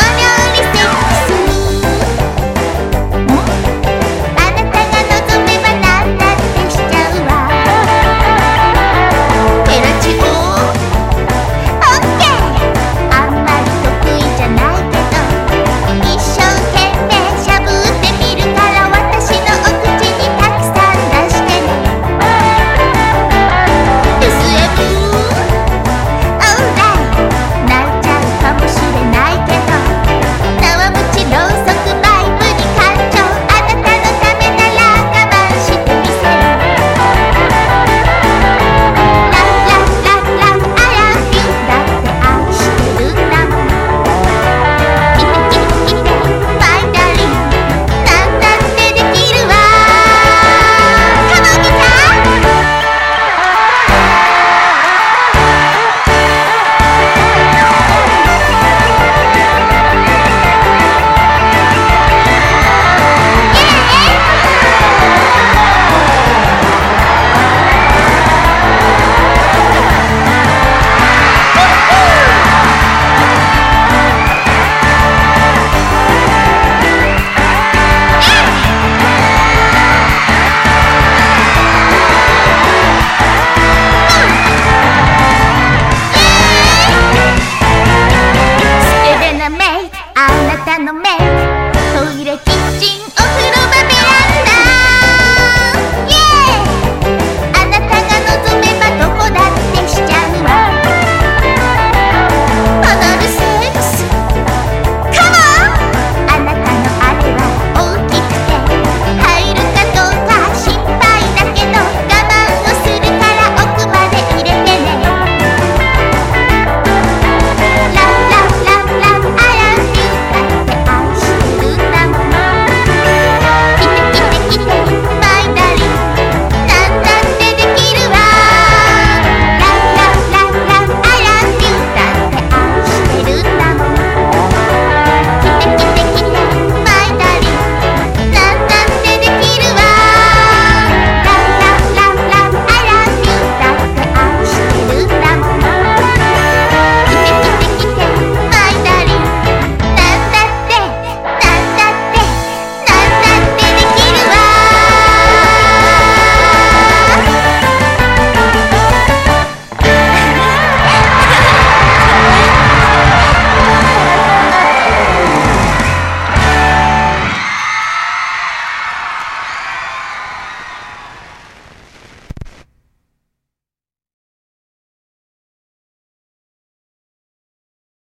阿娘たのめ